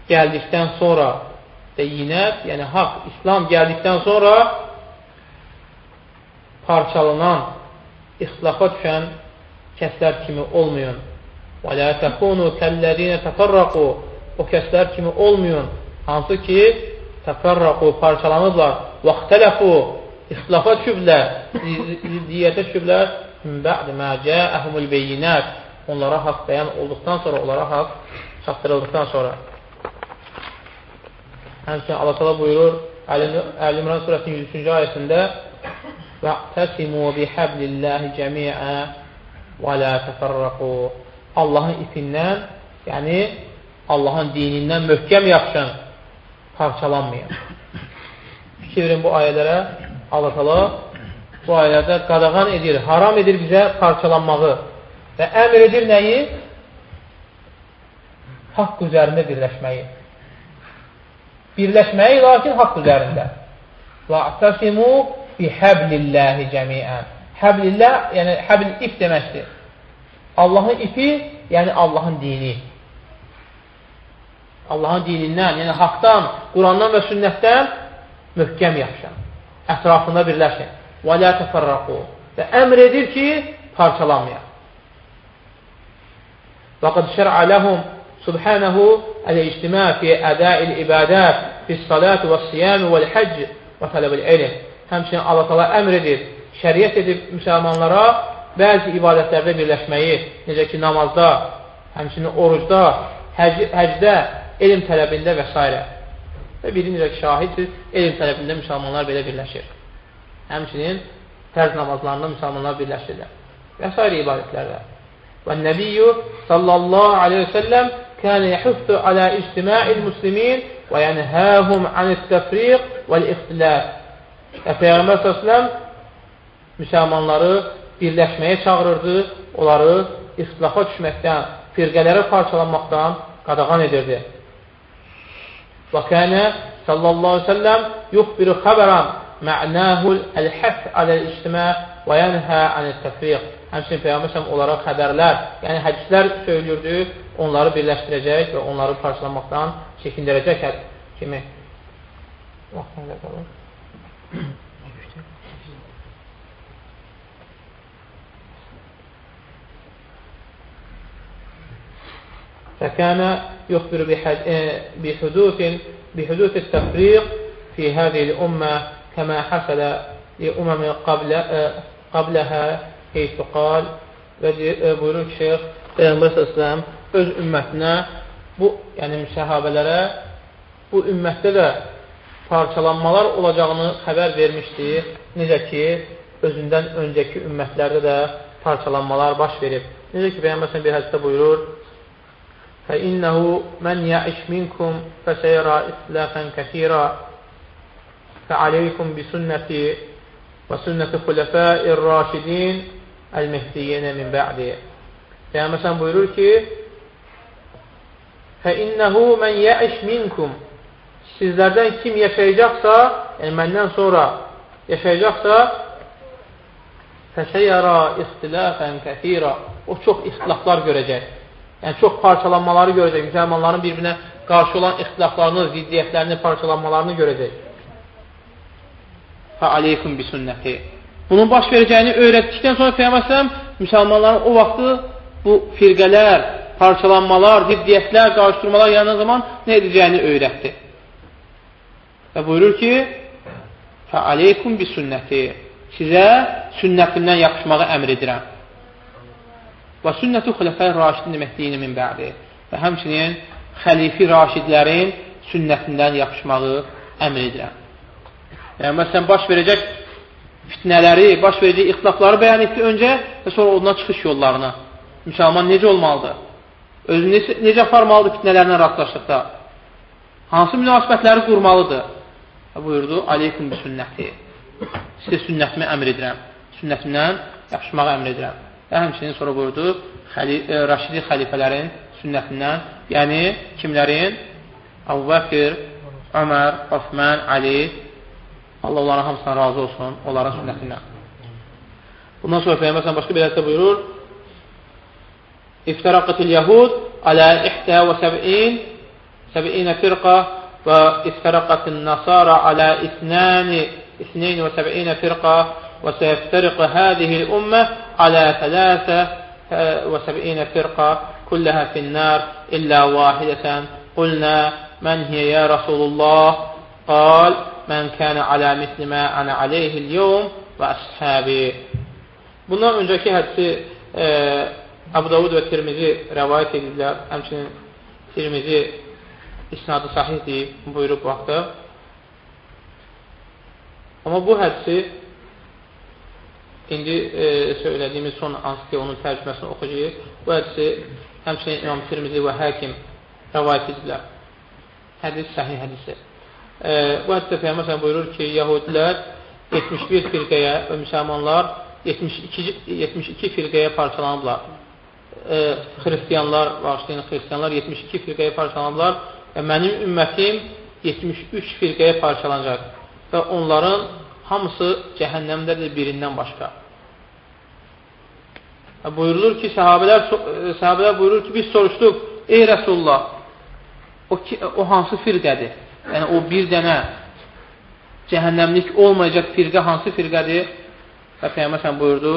gəldikdən sonra beyinət, yəni haqq, İslam gəldikdən sonra parçalanan, ixtilafa düşən kəslər kimi olmayın. Və la takunu kellezina tafarraqu o kəslər kimi olmayın. Hansı ki, təfərraqu, parçalanıblar, vaxtələfu, İxtilafa düşüblər, ziddiyətə düşüblər min bə'd mə cəəhumul beyinət. Onlara haqq bəyan olduqdan sonra, onlara haqq çatdırıldıqdan sonra. Həmçinin Allah təala buyurur Əli İmran surəsinin 103-cü ayəsində: "Və təsimu bihablillahi cəmi'a və la təfarraqu." Allahın ipindən, yəni Allahın dinindən möhkəm yapışın, parçalanmayın. Fikir verin bu ayələrə. Allah təala bu ayələrdə qadağan edir, haram edir bizə parçalanmağı və əmr edir nəyi? Haqq üzərində birləşməyi. Birləşməyi lakin haqq üzərində. Va'tasimu bi həblillahi cəmiən. Həblillah, yəni həbl ip deməkdir. Allahın ipi, yəni Allahın dini. Allahın dinindən, yəni haqdan, Qurandan və sünnətdən möhkəm yaxşan. Ətrafında birləşin. Və lə təfərraqu. Və əmr edir ki, parçalanmayın. Və qad şər'a ləhum subhanahu əl-ictimə fi ədəil ibadət fi salat və siyam və l-həcc və tələbəl elm. Həmçinin Allah tala əmr edir, şəriət edib müsəlmanlara bəzi ibadətlərdə birləşməyi, necə ki, namazda, həmçinin orucda, həc həcdə, elm tələbində və s. Və birinci şahiddir, elm tələbində müsəlmanlar belə birləşir. Həmçinin fərz namazlarında müsəlmanlar birləşirlər. Və s. ibadətlərdə. Və nəbiyyü sallallahu aleyhi və səlləm kənə yəhüffü alə ictima'il muslimin və yənhəhum anit-təfriq vəl-ixtilaf. Və Peyğəmbər səsləm müsəlmanları birləşməyə çağırırdı, onları ixtilafa düşməkdən, firqələrə parçalanmaqdan qadağan edirdi. Və kənə sallallahu aleyhi ve sellem yuxbiru xəbərən mə'nəhul əl-həf aləl-ictimə və yənhə anil-təfriq. Həmçinin Peyğəmbər onlara xəbərlər, yəni hədislər söylürdü, onları birləşdirəcək və onları parçalanmaqdan çəkindirəcək kimi. Vaxtında qalır. فكان يخبر بحدوث بحدوث التفريق في هذه الأمة كما حصل لأمم قبل قبلها حيث قال və buyurur ki, şeyx Peyğəmbər səsləm öz ümmətinə bu, yəni səhabələrə bu ümmətdə də parçalanmalar olacağını xəbər vermişdir. Necə ki, özündən öncəki ümmətlərdə də parçalanmalar baş verib. Necə ki, Peyğəmbər bir hədisdə buyurur, فإنه من يعش منكم فسيرى إثلافا كثيرا. فعليكم بسنتي وسنة خلفاء الراشدين المهديين من بعد. Peygamber sen buyurur ki فَاِنَّهُ مَنْ يَعِشْ مِنْكُمْ. Sizlerden kim yaşayacaksa, yani benden sonra yaşayacaksa فَسَيَرَى اِخْتِلَافًا كَثِيرًا. O çok islahlar görecek. Yəni, çox parçalanmaları görəcək. Müsəlmanların bir-birinə qarşı olan ixtilaflarını, ziddiyyətlərini, parçalanmalarını görəcək. Fəaleykum bi sünnəti. Bunun baş verəcəyini öyrətdikdən sonra Peyğəmbər müsəlmanların o vaxtı bu firqələr, parçalanmalar, ziddiyyətlər, qarşıdurmalar yanan zaman nə edəcəyini öyrətdi. Və buyurur ki, Fəaleykum bi sünnəti. Sizə sünnətimdən yapışmağı əmr edirəm. Və sünnətu xuləfə raşidin deməkliyini min bə'di. Və həmçinin xəlifi raşidlərin sünnətindən yapışmağı əmr edirəm. Yəni, məsələn, baş verəcək fitnələri, baş verəcək ixtilafları bəyan etdi öncə və sonra ondan çıxış yollarına. Müsəlman necə olmalıdır? Özünü necə, necə aparmalıdır fitnələrinə rastlaşdıqda? Hansı münasibətləri qurmalıdır? Və buyurdu, aleykum bi sünnəti. Sizə sünnətimi əmr edirəm. Sünnətimdən yapışmağı əmr edirəm. Və həmçinin sonra buyurdu, xəli, e, Raşidi xəlifələrin sünnətindən, yəni kimlərin? Əbu Bəkir, Ömər, Osman, Ali, Allah onların hamısından razı olsun, onların sünnətindən. Bundan sonra Peyyəməsən başqa bir əddə buyurur, İftaraqatil yahud alə ihtə və səb'in səb'inə firqa və iftaraqatil nasara alə isnəni isnəyni və səb'inə firqa və səyəftəriqə hədihil ümmə alə tələsə və səb'inə firqa kulləhə finnər illə vahidəsən qulnə mən hiyə ya Rasulullah qal mən kənə alə mislimə ənə aleyhil yevm və əshəbi. Bundan öncəki hədisi e, Əbu Davud və Tirmizi rəvayət ediblər. Həmçinin Tirmizi isnadı sahihdir, buyurub vaxtda. Amma bu hədisi indi e, söylədiyimiz son hansı ki, onun tərcüməsini oxuyacaq. Bu hədisi həmçinin İmam Tirmizi və Həkim rəvayət ediblər. Hədis səhih hədisi. E, bu hədisdə Peyyəməsən buyurur ki, Yahudilər 71 firqəyə və müsəlmanlar 72, 72 firqəyə parçalanıblar. E, xristiyanlar, bağışlayın, xristiyanlar 72 firqəyə parçalanıblar və mənim ümmətim 73 firqəyə parçalanacaq və onların hamısı cəhənnəmdədir birindən başqa. Və buyurulur ki, səhabələr, səhabələr buyurur ki, biz soruşduq, ey Rəsulullah, o, ki, o hansı firqədir? yəni o bir dənə cəhənnəmlik olmayacaq firqə hansı firqədir? Və Peyyəmbər sən buyurdu,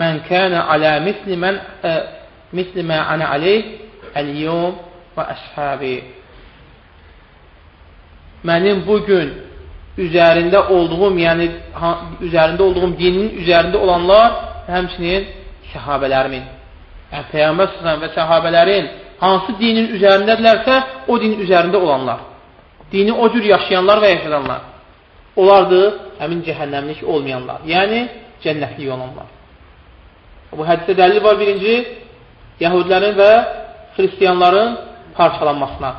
Mən kənə alə misli mən ə, misli mə ənə aleyh əl-yum və əshabi. Mənim bugün üzərində olduğum, yəni üzərində olduğum dinin üzərində olanlar həmçinin səhabələrimin. Yəni Peyğəmbər və səhabələrin hansı dinin üzərindədirlərsə, o dinin üzərində olanlar. Dini o cür yaşayanlar və yaşadanlar. Onlardır həmin cəhənnəmlik olmayanlar. Yəni, cənnətlik olanlar. Bu hədisdə dəlil var birinci, Yahudilərin və Xristiyanların parçalanmasına.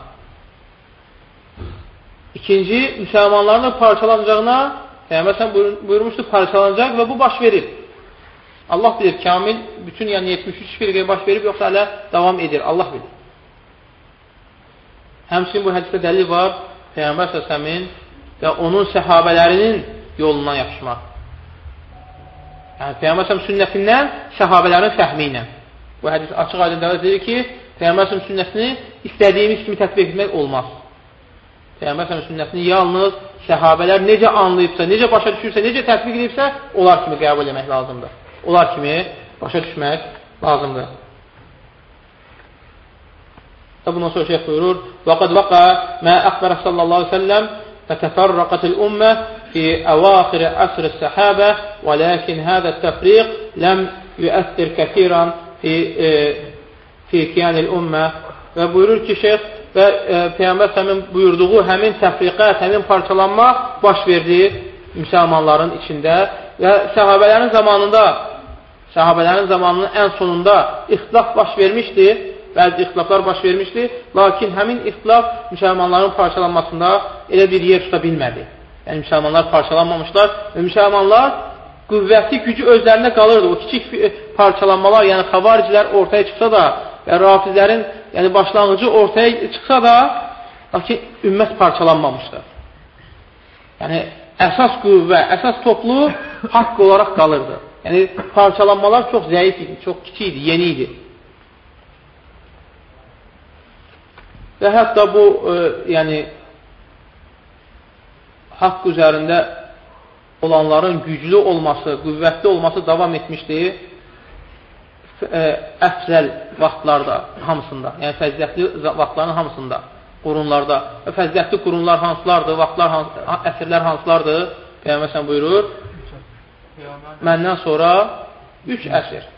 İkinci, müsəlmanların parçalanacağına Peyğəmbər buyurmuşdu, parçalanacaq və bu baş verir. Allah bilir, kamil bütün yəni 73 firqəyə baş verib, yoxsa hələ davam edir. Allah bilir. Həmçinin bu hədisdə dəlil var Peyğəmbər səsəmin və onun səhabələrinin yolundan yapışmaq. Yəni, Peyğəmbər səsəm sünnətindən səhabələrin fəhmi ilə. Bu hədis açıq aydın dəvət edir ki, Peyğəmbər səsəm sünnətini istədiyimiz kimi tətbiq etmək olmaz. Peyğəmbər səsəm sünnətini yalnız səhabələr necə anlayıbsa, necə başa düşürsə, necə tətbiq edibsə, onlar kimi qəbul etmək lazımdır. Onlar kimi başa düşmək lazımdır. Və bundan sonra şeyh buyurur, وَقَدْ وَقَى مَا أَخْبَرَ صَلَّى اللّٰهُ سَلَّمْ فتفرقت الأمة في أواخر عصر الصحابة ولكن هذا التفريق لم يؤثر كثيرا في في كيان الأمة və buyurur ki, şeyh və e, Peyğəmbər səmin buyurduğu həmin təfriqət, həmin parçalanma baş verdi müsəlmanların içində və səhabələrin zamanında səhabələrin zamanının ən sonunda ixtilaf baş vermişdi, bəzi ixtilaflar baş vermişdi, lakin həmin ixtilaf müsəlmanların parçalanmasında elə bir yer tuta bilmədi. Yəni, müsəlmanlar parçalanmamışlar və müsəlmanlar qüvvəti, gücü özlərində qalırdı. O kiçik parçalanmalar, yəni xavaricilər ortaya çıxsa da və rafizlərin yəni başlanğıcı ortaya çıxsa da, Lakin ümmət parçalanmamışdı. Yəni, əsas qüvvə, əsas toplu haqq olaraq qalırdı. Yəni, parçalanmalar çox zəif idi, çox kiçik idi, yeni idi. Və hətta bu, e, yəni, haqq üzərində olanların güclü olması, qüvvətli olması davam etmişdi e, əfzəl vaxtlarda hamısında, yəni fəziyyətli vaxtların hamısında, qurunlarda və fəziyyətli qurunlar hansılardır, vaxtlar, hans, əsrlər hansılardır? Peyğəmbər məsələn buyurur, məndən sonra 3 əsr.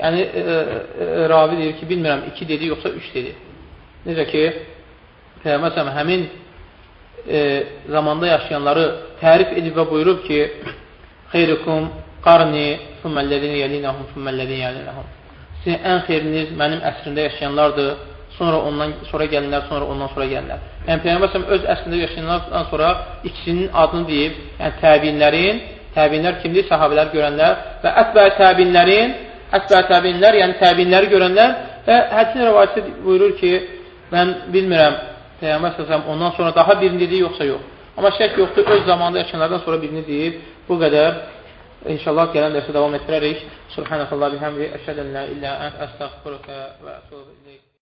Yəni, e, e, ravi deyir ki, bilmirəm, 2 dedi, yoxsa 3 dedi. Necə ki, Peyğəmbər məsələn, həmin e, zamanda yaşayanları tərif edib və buyurub ki, xeyrikum qarni sümməllərini yəlinəhum sümməllərini yəlinəhum. Sizin ən xeyriniz mənim əsrində yaşayanlardır, sonra ondan sonra gəlirlər, sonra ondan sonra gəlirlər. Yəni Peyğəmbər öz əslində yaşayanlardan sonra ikisinin adını deyib, yəni təbinlərin, təbinlər kimdir? Səhabələr görənlər və ətbə təbinlərin, ətbə təbinlər, yəni təbinləri görənlər və hədsin rəvayəti buyurur ki, mən bilmirəm Peyğəmbər səsəm ondan sonra daha birini dedi, yoxsa yox. Amma şək yoxdur, öz zamanında yaşayanlardan sonra birini deyib, bu qədər İnşallah gələn dərsə davam etdirərik. Subhanəkallah bihamdi, əşhədən la illə ən əstəğfirukə və ətubu.